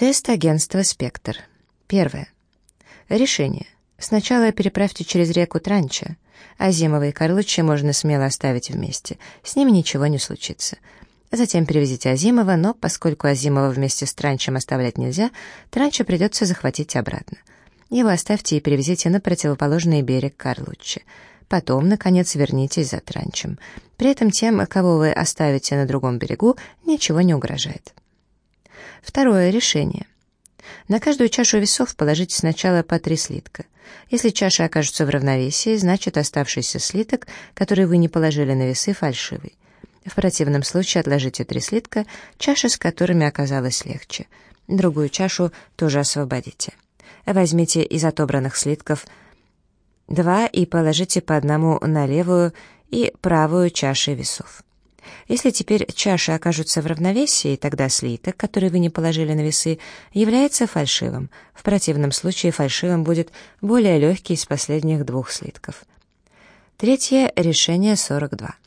Тест агентства «Спектр». Первое. Решение. Сначала переправьте через реку Транча. Азимова и Карлуччи можно смело оставить вместе. С ними ничего не случится. Затем перевезите Азимова, но поскольку Азимова вместе с Транчем оставлять нельзя, Транча придется захватить обратно. Его оставьте и перевезите на противоположный берег Карлуччи. Потом, наконец, вернитесь за Транчем. При этом тем, кого вы оставите на другом берегу, ничего не угрожает. Второе решение. На каждую чашу весов положите сначала по три слитка. Если чаши окажутся в равновесии, значит оставшийся слиток, который вы не положили на весы, фальшивый. В противном случае отложите три слитка, чаши с которыми оказалось легче. Другую чашу тоже освободите. Возьмите из отобранных слитков два и положите по одному на левую и правую чаши весов. Если теперь чаши окажутся в равновесии, тогда слиток, который вы не положили на весы, является фальшивым. В противном случае фальшивым будет более легкий из последних двух слитков. Третье решение 42.